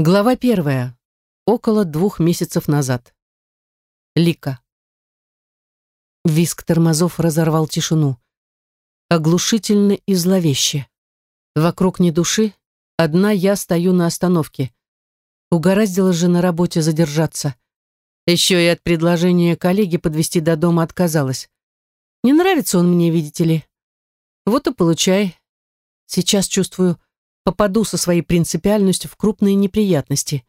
Глава первая. Около двух месяцев назад. Лика. Виск тормозов разорвал тишину. Оглушительно и зловеще. Вокруг ни души, одна я стою на остановке. Угораздило же на работе задержаться. Еще и от предложения коллеги подвести до дома отказалась. Не нравится он мне, видите ли. Вот и получай. Сейчас чувствую, попаду со своей принципиальностью в крупные неприятности.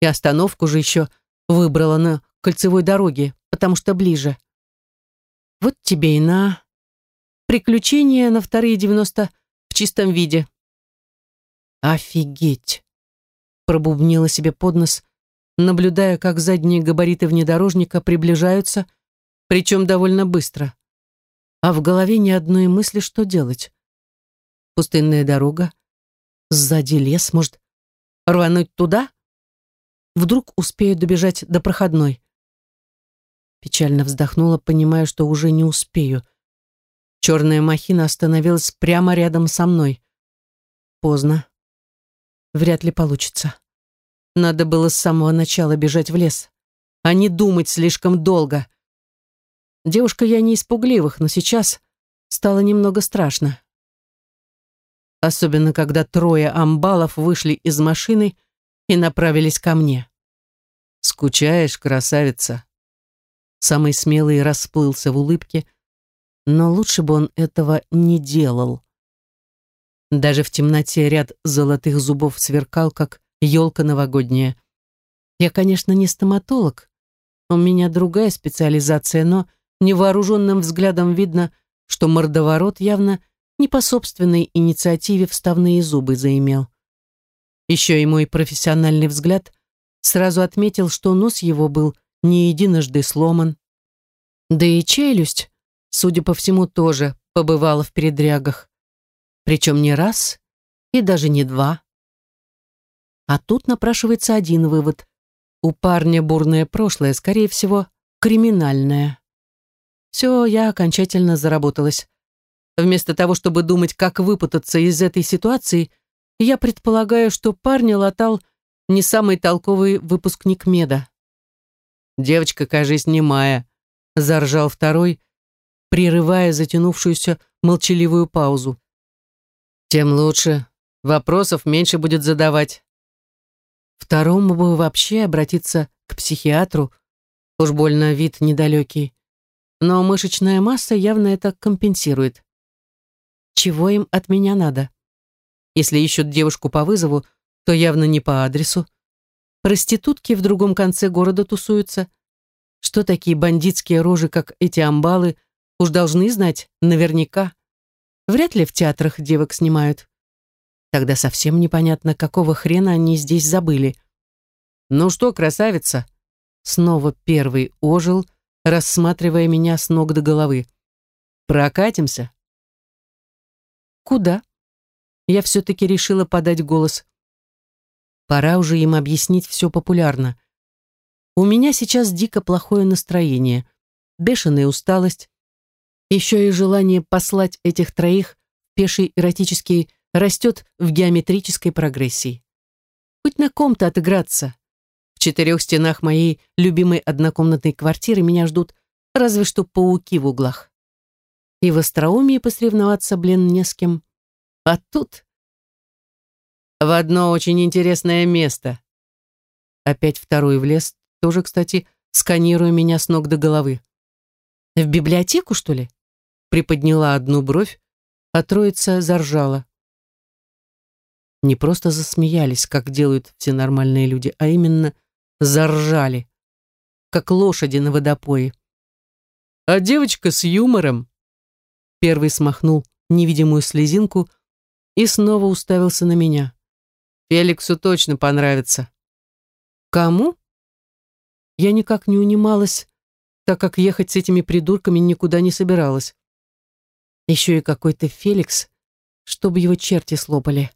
И остановку же еще выбрала на кольцевой дороге, потому что ближе. Вот тебе и на. Приключения на вторые девяносто в чистом виде. Офигеть! Пробубнила себе под нос, наблюдая, как задние габариты внедорожника приближаются, причем довольно быстро. А в голове ни одной мысли, что делать. Пустынная дорога, Сзади лес, может, рвануть туда? Вдруг успею добежать до проходной. Печально вздохнула, понимая, что уже не успею. Черная махина остановилась прямо рядом со мной. Поздно. Вряд ли получится. Надо было с самого начала бежать в лес, а не думать слишком долго. Девушка я не испугливых, но сейчас стало немного страшно особенно когда трое амбалов вышли из машины и направились ко мне. «Скучаешь, красавица?» Самый смелый расплылся в улыбке, но лучше бы он этого не делал. Даже в темноте ряд золотых зубов сверкал, как елка новогодняя. Я, конечно, не стоматолог, у меня другая специализация, но невооруженным взглядом видно, что мордоворот явно не по собственной инициативе вставные зубы заимел. Еще и мой профессиональный взгляд сразу отметил, что нос его был не единожды сломан. Да и челюсть, судя по всему, тоже побывала в передрягах. Причем не раз и даже не два. А тут напрашивается один вывод. У парня бурное прошлое, скорее всего, криминальное. Все, я окончательно заработалась. Вместо того, чтобы думать, как выпутаться из этой ситуации, я предполагаю, что парня латал не самый толковый выпускник меда. «Девочка, кажись, немая», — заржал второй, прерывая затянувшуюся молчаливую паузу. «Тем лучше. Вопросов меньше будет задавать». Второму бы вообще обратиться к психиатру, уж больно вид недалекий. Но мышечная масса явно это компенсирует. Чего им от меня надо? Если ищут девушку по вызову, то явно не по адресу. Проститутки в другом конце города тусуются. Что такие бандитские рожи, как эти амбалы, уж должны знать наверняка. Вряд ли в театрах девок снимают. Тогда совсем непонятно, какого хрена они здесь забыли. «Ну что, красавица?» Снова первый ожил, рассматривая меня с ног до головы. «Прокатимся?» Куда? Я все-таки решила подать голос. Пора уже им объяснить все популярно. У меня сейчас дико плохое настроение, бешеная усталость, еще и желание послать этих троих пеший эротический растет в геометрической прогрессии. Хоть на ком-то отыграться. В четырех стенах моей любимой однокомнатной квартиры меня ждут разве что пауки в углах. И в остроумии посоревноваться, блин, не с кем. А тут... В одно очень интересное место. Опять второй влез, тоже, кстати, сканируя меня с ног до головы. В библиотеку, что ли? Приподняла одну бровь, а троица заржала. Не просто засмеялись, как делают все нормальные люди, а именно заржали, как лошади на водопое. А девочка с юмором Первый смахнул невидимую слезинку и снова уставился на меня. Феликсу точно понравится. Кому? Я никак не унималась, так как ехать с этими придурками никуда не собиралась. Еще и какой-то Феликс, чтобы его черти слопали.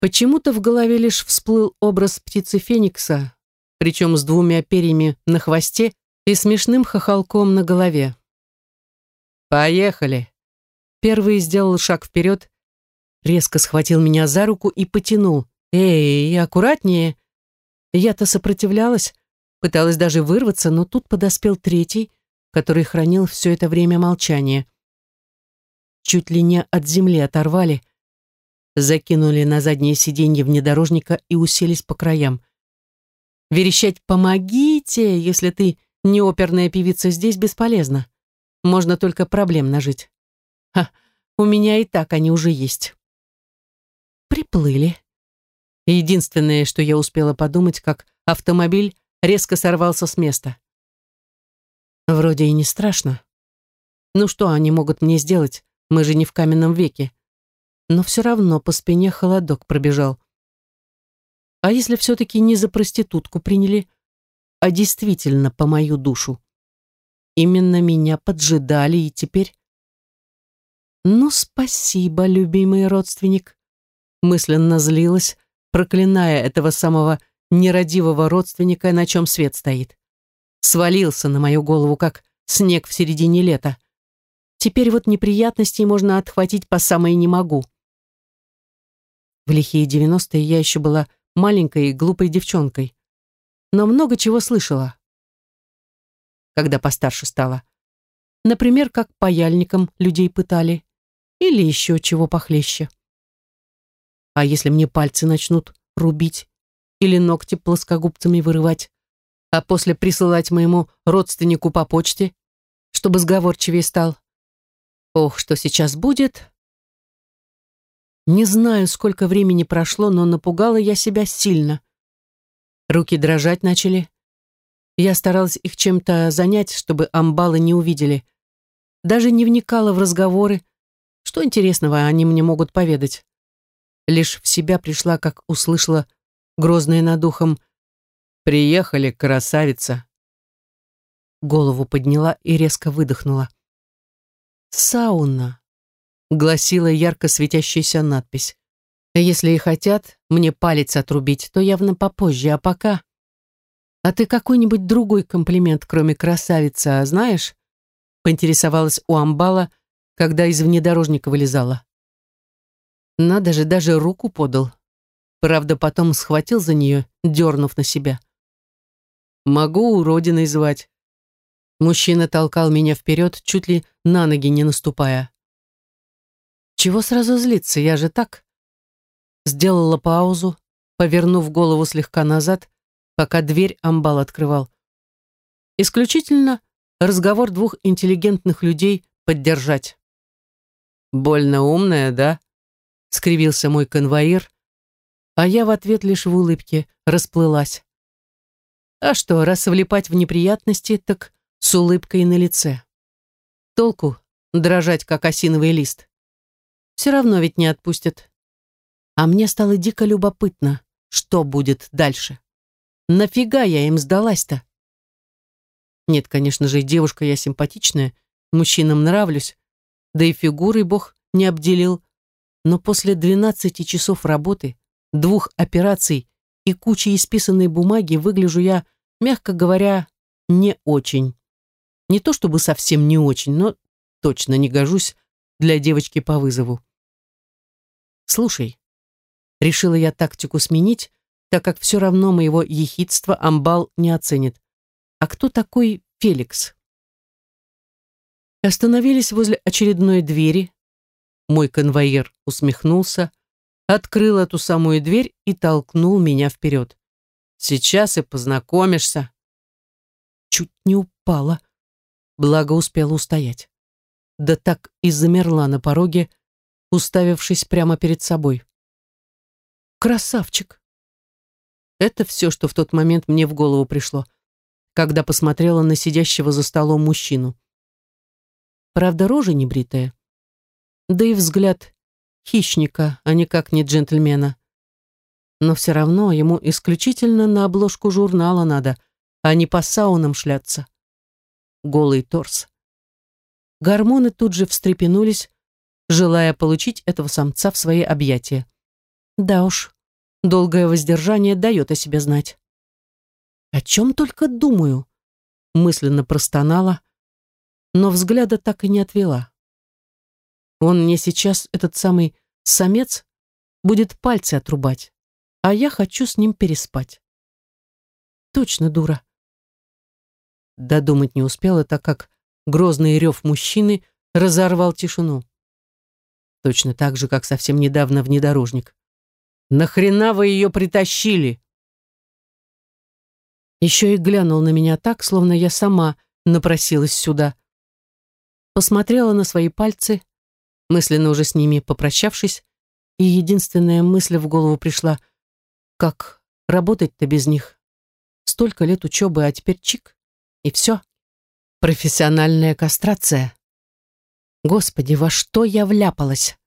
Почему-то в голове лишь всплыл образ птицы Феникса, причем с двумя перьями на хвосте и смешным хохолком на голове. «Поехали!» Первый сделал шаг вперед, резко схватил меня за руку и потянул, Эй, аккуратнее. Я-то сопротивлялась, пыталась даже вырваться, но тут подоспел третий, который хранил все это время молчание. Чуть ли не от земли оторвали, закинули на заднее сиденье внедорожника и уселись по краям. Верещать «помогите», если ты не оперная певица, здесь бесполезно. Можно только проблем нажить. Ха, у меня и так они уже есть. Приплыли. Единственное, что я успела подумать, как автомобиль резко сорвался с места. Вроде и не страшно. Ну что они могут мне сделать? Мы же не в каменном веке. Но все равно по спине холодок пробежал. А если все-таки не за проститутку приняли, а действительно по мою душу? Именно меня поджидали и теперь... Ну, спасибо, любимый родственник. Мысленно злилась, проклиная этого самого нерадивого родственника, на чем свет стоит. Свалился на мою голову, как снег в середине лета. Теперь вот неприятностей можно отхватить по самой не могу. В лихие девяностые я еще была маленькой и глупой девчонкой, но много чего слышала. Когда постарше стала. Например, как паяльником людей пытали, или еще чего похлеще. А если мне пальцы начнут рубить или ногти плоскогубцами вырывать, а после присылать моему родственнику по почте, чтобы сговорчивее стал, Ох, что сейчас будет? Не знаю, сколько времени прошло, но напугала я себя сильно. Руки дрожать начали. Я старалась их чем-то занять, чтобы амбалы не увидели. Даже не вникала в разговоры. Что интересного они мне могут поведать? Лишь в себя пришла, как услышала грозное над ухом «Приехали, красавица!» Голову подняла и резко выдохнула. «Сауна», — гласила ярко светящаяся надпись. «Если и хотят мне палец отрубить, то явно попозже, а пока...» «А ты какой-нибудь другой комплимент, кроме красавицы, знаешь?» — поинтересовалась у амбала, когда из внедорожника вылезала. Надо же, даже руку подал. Правда, потом схватил за нее, дернув на себя. «Могу уродиной звать», Мужчина толкал меня вперед, чуть ли на ноги не наступая. Чего сразу злиться, я же так. Сделала паузу, повернув голову слегка назад, пока дверь амбал открывал. Исключительно разговор двух интеллигентных людей поддержать. «Больно умная, да?» — скривился мой конвоир, а я в ответ лишь в улыбке расплылась. А что, раз влипать в неприятности, так с улыбкой на лице. Толку дрожать, как осиновый лист. Все равно ведь не отпустят. А мне стало дико любопытно, что будет дальше. Нафига я им сдалась-то? Нет, конечно же, девушка я симпатичная, мужчинам нравлюсь, да и фигурой бог не обделил. Но после 12 часов работы, двух операций и кучи исписанной бумаги выгляжу я, мягко говоря, не очень. Не то чтобы совсем не очень, но точно не гожусь для девочки по вызову. Слушай, решила я тактику сменить, так как все равно моего ехидства амбал не оценит. А кто такой Феликс? Остановились возле очередной двери. Мой конвоир усмехнулся, открыл эту самую дверь и толкнул меня вперед. Сейчас и познакомишься. Чуть не упала благо успела устоять. Да так и замерла на пороге, уставившись прямо перед собой. Красавчик! Это все, что в тот момент мне в голову пришло, когда посмотрела на сидящего за столом мужчину. Правда, рожа небритая. Да и взгляд хищника, а никак не джентльмена. Но все равно ему исключительно на обложку журнала надо, а не по саунам шляться голый торс. Гормоны тут же встрепенулись, желая получить этого самца в свои объятия. Да уж, долгое воздержание дает о себе знать. О чем только думаю, мысленно простонала, но взгляда так и не отвела. Он мне сейчас, этот самый самец, будет пальцы отрубать. а я хочу с ним переспать. Точно дура. Додумать не успела, так как грозный рев мужчины разорвал тишину. Точно так же, как совсем недавно внедорожник. «Нахрена вы ее притащили?» Еще и глянул на меня так, словно я сама напросилась сюда. Посмотрела на свои пальцы, мысленно уже с ними попрощавшись, и единственная мысль в голову пришла, как работать-то без них? Столько лет учебы, а теперь чик, и все. Профессиональная кастрация. Господи, во что я вляпалась?